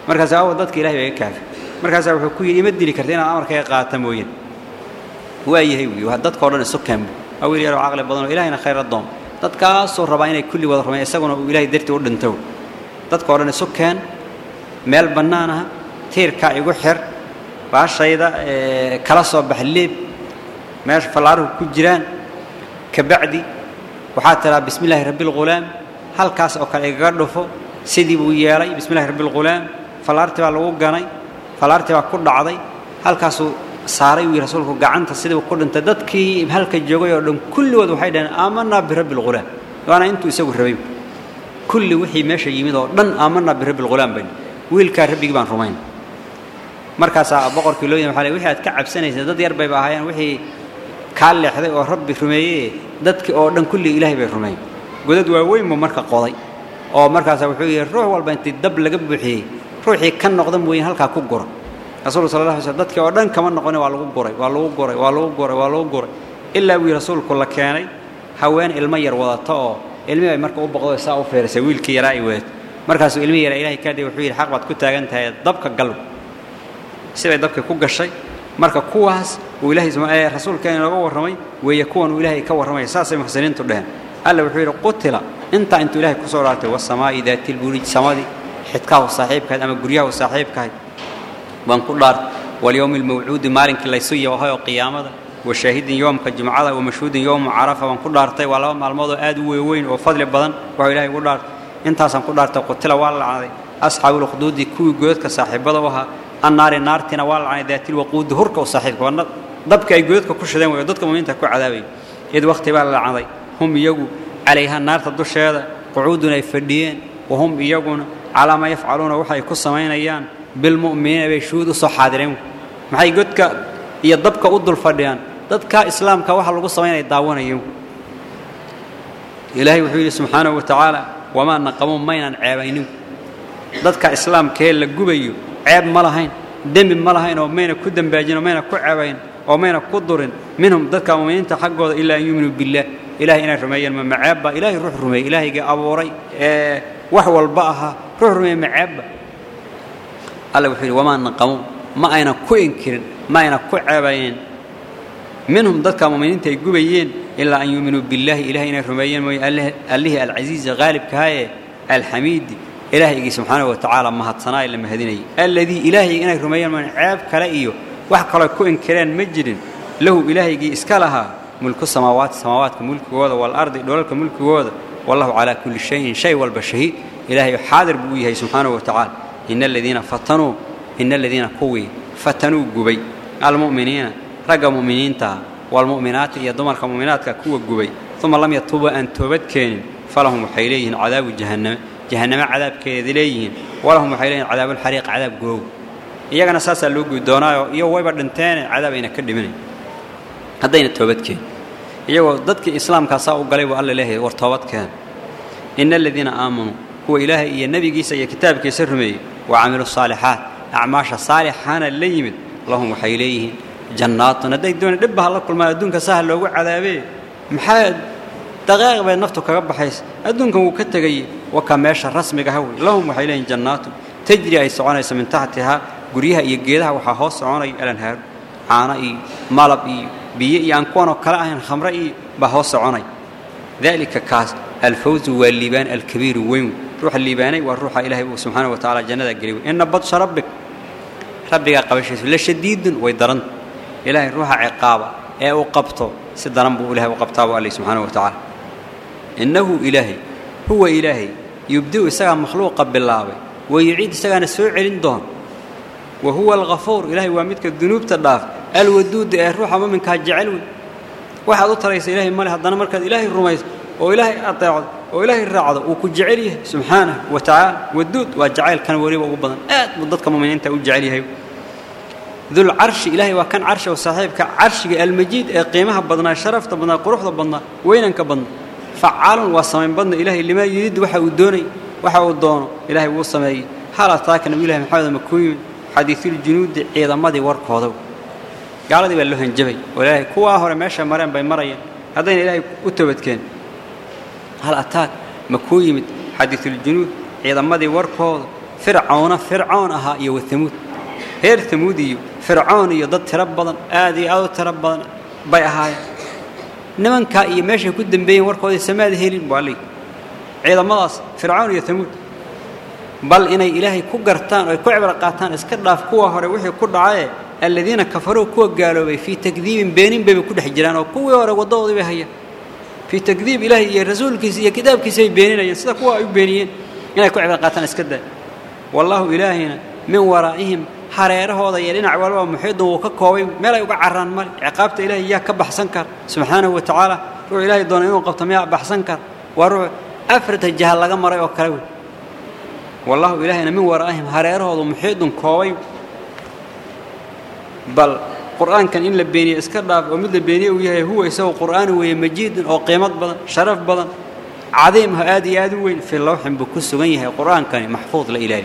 markaas awo dadka ilahay baa iga kaafi markaasaa wuxuu ku yidhi ima dili karta inaad amarkayga qaata mooyeen waa yahay wy waa dadkao dhan isu keenbu waa wiil yaroo caqli badan oo ilahayna khayra doon dadkaasuu rabaa inay kulli wada rumeyn isaguna uu ilahay dartii u dhinto dadkao dhan isu keen meel bannaan ah tiirkaa igu xir baashayda kala soo bax leeb meesha fallaaruhu ku jiraan kabacdi waxaa tiraa bismi illaahi rabbialghulaam halkaas oo kale igaga dhufo sidii buu yeelay bismi illahi rabbialghulaam fallaartii baa lagu ganay fallaartii baa ku dhacday halkaasuu saaray wii rasuulku gacanta sidiibu ku dhintay dadkii halka joogay oo dhan kulligood waxay dhaheen aamanaa birabbi alghulaam waana intuu isagu rabay kulli wixii meesha yimid oo dhan aamanaa birabbi alghulaam bayn wiilkaa rabbigii baan rumayn markaasaa boqorkii loo yimi waxa le wixii aad ka cabsanaysay dad yar bayba ahaayeen wixii kaa leexday oo rabbi rumeeyey dadkii oo dhan kulli ilaahay bay rumeeyeen godad waaweyn buu marka qoday oo markaasaa wuxuu yidhi ruux walba intii dab laga buuxiyey ruuxii ka noqda mooyeen halkaa ku gura rasuulku sal la alay slm dadkii oo dhan kama noqoni waa lagu guray waa lagu guray waa lagu guray waa lagu guray ilaa wii rasuulku la keenay haween ilmo yar wadata oo ilmihii ay marka u boqdo saa u fiirisay wiilkii yaraa ay wadato markaasuu ilmihii yaraa ilahay kaadhi wuxuu yidhi xaq baad ku taagan tahay dabka gal sibay dabkii ku gashay marka kuwaas uu ilahay rasuulkeena inooga warramay weeye kuwan uu ilaahay ka warramaya saasay muxsiniintu dheheen alla wuxuu yidhi qutila intaa intuu ilahay kusoo dhaartay wasamaa'i daati lburuj samadii xidkaahu saaxiibkahayd ama guryahu saaxiibkahayd baan ku dhaartay walyowmi almawcuudi maalinkii laysu yabahay oo qiyaamada wa shaahidin yoomka jumcada wa mashhuudin yowma carafa baan ku dhaartay waa laba maalmood oo aad u weyn oo fadli badan waxuu ilahay ugu dhaartay intaasaan ku dhaartay qutila waa lacnaday asxaabuulkhduudi kuwii godadka saaxiibada u ahaa annaari naartiina waa lacnay daatilwaquudi hurka u saaxiibka waa dabka ay godadka ku shideen way dadka mu'miniinta ku cadaabay id waqti baa la hum iyagu calayha naarta dusheeda qucuudun ay fadhiyeen wa hum iyaguna calaa maa yafcaluuna waxay ku samaynayaan bilmu'miniina bay shuhuud u soo xaadireen maxay godka iyo dabka u dul fadhiyaan dadka islaamka waxa lagu samaynaya daawanaya ilaahay wuxuu yidhi subxaanahu wa tacaala wamaa naqamu maynan ceebaynin dadka islaamkee la gubayo ceeb ma lahayn dembi ma lahayn oo mayna ku dembaajin oo mayna ku ceebayn oo mayna ku durin minhum dadka mu'miniinta xaggooda ilaa an yuuminuu billaah ilahay inay rumeeyeen ma maceebba ilaahay ruux rumeeyey ilaahayga abuuray ee wax walba ahaa ruux rumeeye maceebba alla wuxuu yidhi wamaa naqamu ma ayna ku inkirin ma ayna ku ceebayeen minhum dadka mu'miniinta ay gubayeen ilaa an yuuminuu billaahi ilahay inay rumeeyeen mooye allihii alcasiizi haalibkahaye alxamiidi ilaahaygii subxaanahu wa tacaala mahadsanaa la mahadinayay alladii ilaahayga inay rumeeyeen mooye ceeb kale iyo wax kaloo ku inkireen ma jirin lahu ilaahaygii iska lahaa mulku samaawaati samaawaadka mulkigooda waalardi dholalka mulkigooda wallahu calaa kulli shayin shay walba shahiid ilaahay xaadir buu u yahay subxaanahu wa tacaala ina aladiina fatanuu ina aladiina kuwii fatanuu gubay almu'miniina ragga mu'miniintaa waalmu'minaati iyo dumarka mu'minaadka kuwa gubay uma lam yatuuba aan toobad keenin falahum waxay leeyihiin cadaabu jahanname jahanname cadaabkeeda leeyihiin walahum waxay leeyihin cadaabulxariiq cadaab goow iyagana saasaa loo gubi doonaayo iyo wayba dhinteene cadaab ayna iyagoo dadkii islaamkaasaa u galay buu alla leeyahay war toobadkeen ina aladiina aamanuu kuwa ilaahay iyo nebigiisa iyo kitaabkiisa rumeeyey wa camiluu saalixaat acmaasha saalixaana la yimid lahum waxay leeyihiin jannaatun hadday doona dhibba ha la kulmaan adduunka saha loogu cadaabee maxaa daqaaq bay naftu kaga baxaysa adduunkan wuu ka tegayey wakaa meesha rasmiga hawey lahum waxay leeyihin jannaatun tajri ay soconayso min taxtihaa guryaha iyo geedaha waxaa hoos soconaya alanhaaru caano iyo malab iyo بي يان يعني كونو كلا اهن خمرئي بهوس عوني ذلك كاس الفوز والليبان الكبير وين؟ روح الليباني وروح إلهي سبحانه وتعالى جنة قريب إن بطش ربك. ربك قبش لا شديد ويدرن. إلهي روح عقابة. اي وقبته سدرن بو إلهي وقبته الله سبحانه وتعالى. إنه إلهي. هو إلهي. يبدو سغا مخلوق بالله. ويعيد سغا سو علين دون وهو الغفور. إلهي وامدك الذنوب تدافع. الودود إيه، الروح ما من كاجعل واحد أطر يس إلهي ماله هذا مركز إلهي الرميز وإلهي الطاعة وإلهي الرعد وكجعله سبحانه وتعالى. ودود وجعل كان وريبه إيه، وبدن آت مضت كم من أنت وجعله ذو العرش إلهي وكان عرش وصاحب كعرش المجيد إيه، قيمها بدن الشرف تبنا قروح تبنا وينك بدن فعال وصمين بدن إلهي اللي ما يريد واحد ودوني واحد ودونه. إلهي وصمين حالة تاكن إلهي محمد مكوي حديث الجنود عيدا ماذي ورق هذا. Gaaladii baa loo hanjabay oo ilaahay kuwaa hore meesha mareen bay marayeen haddayna ilaahay u toobadkeen hal ataag ma kuu yimid xadiisuljunuud ciidamadii warkooda fircoona fircoon ahaa iyo wathamuud reer hamuud iyo fircoon iyo dad tiro badan aad iyo aad u tiro badan bay ahaayeen nimankaa iyo meeshay ku dambeeyeen warkoodii samaada helin baa lii ciidamadaas fircoon iyo hamuud bal inay ilaahay ku gartaan oo ay ku cibro qaataan iska dhaaf kuwa hore wixii ku dhacee الذين كفروا كو قالوا في تكذيب بينهم بين كل حجران أو كو ورا ودودي في تكذيب الله يا رسول كي كتاب كي سي بينين يعني صدق واي بينين ان كو عباد قاتن اسكدا والله الهنا من ورائهم حريرهود يا دين عوال ومحيط وككوي ميل اي غعران مال. عقابته الله يا كبحسن كار سبحانه وتعالى. روح الله دون ان قبط ميا بحسن كار وروح أفرت الجهل لغمر أو كلو والله الهنا من ورائهم حريرهود ومحيط كوي بل القرآن كان إن لبيني إسكال لاب ومد لبيني وياه هو يسوي قرآن وهي مجيد أو قيمة بلا شرف بلا عظيم هادي هادي وين في اللوح عم بكون سوينه هاي القرآن كان محفوظ لإلهي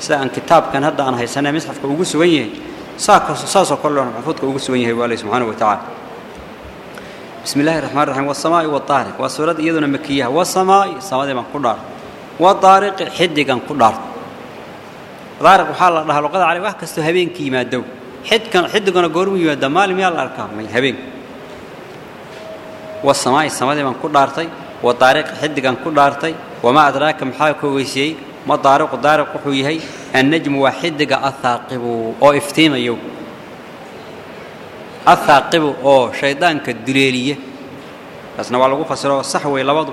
سا أن كتاب كان هذا أنا هاي سنة مصحف كوجو سوينه سا كوس سا كله محفوظ كوجو سوينه والله سبحانه وتعالى. بسم الله الرحمن الرحيم. والسماء والطارق. والسورة يدنا مكية. والسماء سماء ما كدار. والطارق حد كان كدار. طارق وحال الله لقد عليه واحد كسته هبين كيما دوب wax kastoo habeenkii yimaadow xidkan xidigana goormu yimaada maalin miyaa la arkaa may habeen wasamaa'i samadii baan ku dhaartay wadaariqi xidigan ku dhaartay wamaa adraaka maxaa ka ogeysiiyey ma daariqu daariq wuxuu yahay annajmu waa xidiga athaaqibu oo iftiimayo athaaqibu oo shaydaanka duleeliya taasna waa lagu fasiro sax wey labadu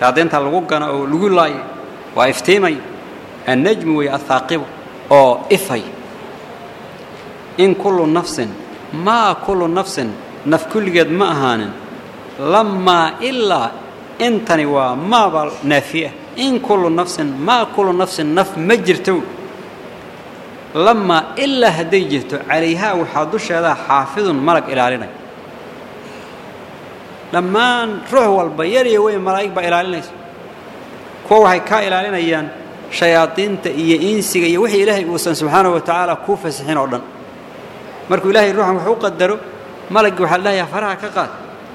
raadeynta lagu gana oo lagu laayo waa iftiimay annajmu wey athaaqibu oo ifay in kullu nafsin maa kullu nafsin naf kulligeed ma ahaanin lamaa ilaa intani waa maaba naafiya in kullu nafsin maa kullu nafsin naf ma jirto lamaa ilaa hadday jirto calayhaa waxaa dusheedaa xaafidun malag ilaalinay dhammaan ruux walba yar iyo weyn malaa'ig baa ilaalinaysa kuwa waxay kaa ilaalinayaan shayaadiinta iyo insiga iyo wixii ilaahay uusan subxaanahu wa tacaala kuu fasixin oo dhan مركو إلهي الروح وحوق الدرو ملك وحال الله يفرها كقات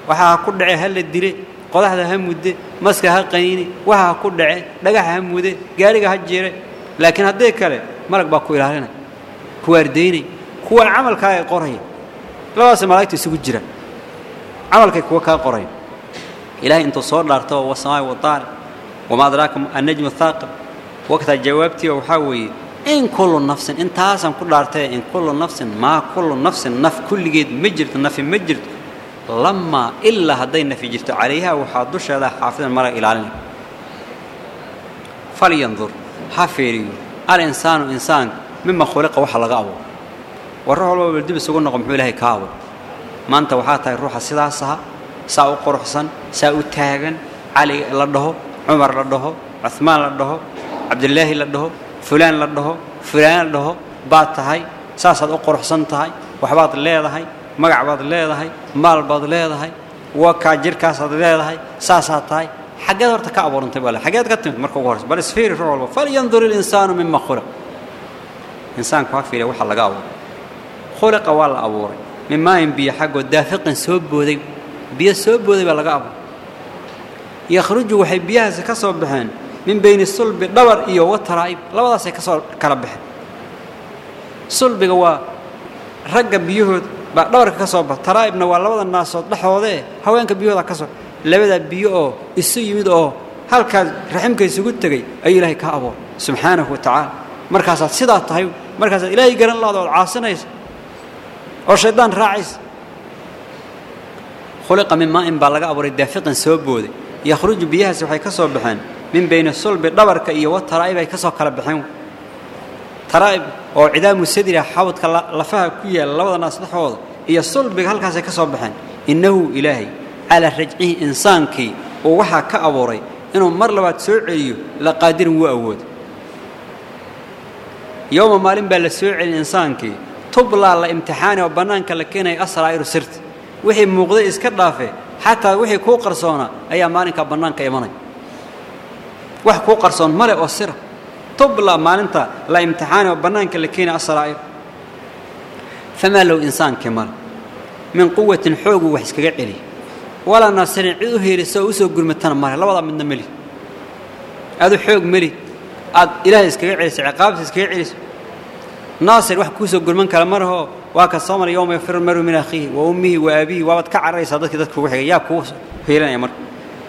وحا كدعه هل الدري قضا هذا هم وده مسك هالقيني وحا كدعه لقى هم وده قارق هالجيري لكن هده كاله ملك باكو إلهينا هو ارديني هو عمل كاي قري لا باس ملايك تسوك جرا عمل كاي كاي قرهي إلهي انت صور لارتوه وصاي والطار وما أدراكم النجم الثاقب وقتها جوابتي وحوي nafsin naf kulligeed ma jirto nafi ma jirto lamaa ilaa hadday nafi jirto calayhaa waxaa dusheeda xaafidan malag ilaalinay falyandur ha fiiriyo alinsaanu insaanka mima khuliqa waxa laga abuuro war ruux walba bal dib isugu noqo muxuu ilaahay kaa abuur maanta waxaa tahay ruuxa sidaas aha saa u quruxsan saa u taagan cali la dhaho cumar la dhaho cuhmaan la dhaho cabdilaahi la dhaho la dhaho fulaan la dhaho baad tahay saasaad u quruxsan tahay waxbaad leedahay magac baad leedahay maal baad leedahay wakaa jirkaasaad leedahay saasaad tahay xaggeed horta ka abuurantay baa xaggeed ka timid marka ugu horeysa bal isfiiri ruux walba falyandur ilinsaanu mima khuliq insaanku ha fiiriya waxa laga abuuray khuliqa waa la abuuray min maayin biyo xaggoo daafiqin soo booday biyo soo booday baa laga abuuray yakhruju waxay biyahaasi ka soo baxeen من بين الصلب دور إيو وترايب لا والله سيكسر كربه الصلب هو رجع بيهود بعد دور كسر بترايب نوى الله والله الناس صوت. لحوضه هوا ينك بيهود كسر لبدا بيو السو يمد أو. هل كان رحمك يسجد تجي أي له كأبو سبحانه وتعالى. مركز سيدا طيب مركز إلهي قرن الله دول عاصنا يس الشيطان راعيس. خلق من ماء بلغ أبو الدافق سوبودي يخرج بيها سبحانه من بين الصلب دبرك اي وترايب أي كسو كلا بخين ترايب أو عدام السدر حوض كلا لفها كيه لبدنا سدخود اي صلب هلكاس أي كسو بخين إنه إلهي على رجعه انسانك أو وها كا ابوري إنه مر لبا تسعيو لا قادر هو يوم ما لين بال سوعي الانسانك تبلا لا امتحان وبنانك لكن أي أسرائيل سرت. وحي موقده اسك حتى وحي كو قرسونا ايا مالينك بنانك يمنه wax kuu qarsoon male oo sira tubla maalinta la imtixaani oo bannaanka la keenaya asraa'ir famaa low insaankii male min quwatin xooguu wax iskaga celi walaa naasirin cid u heelisa oo u soo gurmatana male labadaa midna meli adu xoog meli aad ilaahay iskaga celiso ciqaabta iskaga celiso naasir wax kuu soo gurman kara marahoo waa ka soo mara yowma yafiru maru min akhiihi wa ummihi wa abiihi waabaad ka cararaysaa dadkii dadka ugu xigay yaa kuu heelanaya marka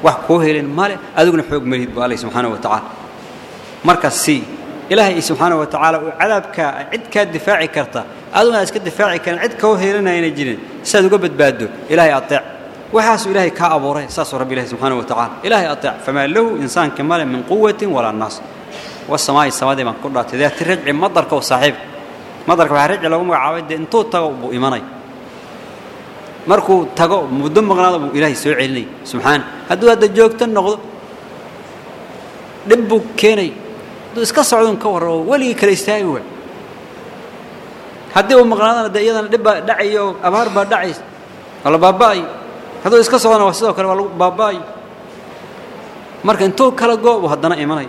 wax kuu helin male adiguna xoog melid bu alla subxaanahu wa tacaala marka si ilaahay subxaanahu wa tacaala uu cadaabkaa cid kaa difaaci karta adiguna aad iska difaaci karin cid kau heelanayana jirin si aad uga badbaaddo ilaahay ateec waxaasuu ilaahay kaa abuuray saasuu rabbi ilahi subxaanahu wa tacala ilaahay ateec famaa lahu insaanka male min quwatin walaa naas wasamaa'i samadii baan ku dhaartay daati rajci madarka oo saaxiibka madarka waxaa rajci lagu magacaabay dee intuu tago buu imanay markuu tago muddo maqnaado buu ilaahay soo celinay. Subxaana hadduu hadda joogto noqdo dhib buu keenay. Hadduu iska socdon ka warramo weligii kale istaagi waa haddii uu maqnaadana dee iyadana dhib baa dhacayo oo abaar baa dhacaysa waa la hadduu iska socdona waa sidoo kale waa lagu baaba'ayo marka intuu kala go buu haddana imanay.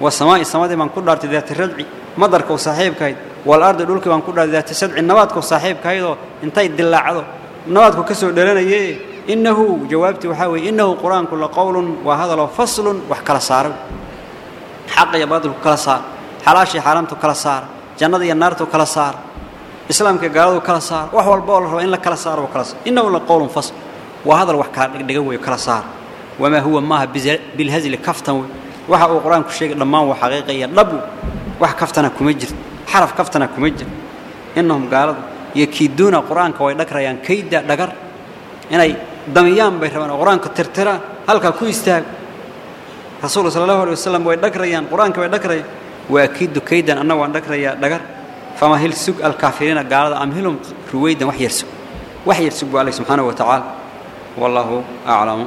Wasamaa'i samadii baan ku dhaartay daati rajci madarka u saaxiibkahayd والأرض دولك وان كودا ذات سبع نوادكو صاحب كايدو انتي دلاعدو نوادكو كسو دلانيه إنه جوابتي وحاوي. إنه قرآن كل قول وهذا لو فصل وحكلا صار. حق يا بدر كلا صار. حلاشي حرامته كلا صار. جنات يا نارته كلا صار. إسلامك غالدو كلا صار. وح والبا ولرو إن لا كلا صار وكلا صار. إنه قول فصل. وهذا الوح كان دغه وي كلا صار. وما هو ما بالهزل كفتن. وح القران كشيق دمان وحقيقه يا دبو وح كفتنا كوم جيرت حرف كفتنا كمجة إنهم قالوا يكيدون القرآن كوي ذكر يعني كيد ذكر يعني دميان بيرمان القرآن كترترا هل كوي استاج رسول صلى الله عليه وسلم كوي ذكر يعني القرآن كوي ذكر وأكيد كيدا أنا وان ذكر يا ذكر فما هي السوق الكافرين قالوا أمهلهم رويدا وحي السوق وحي السوق عليه سبحانه وتعالى. والله أعلم.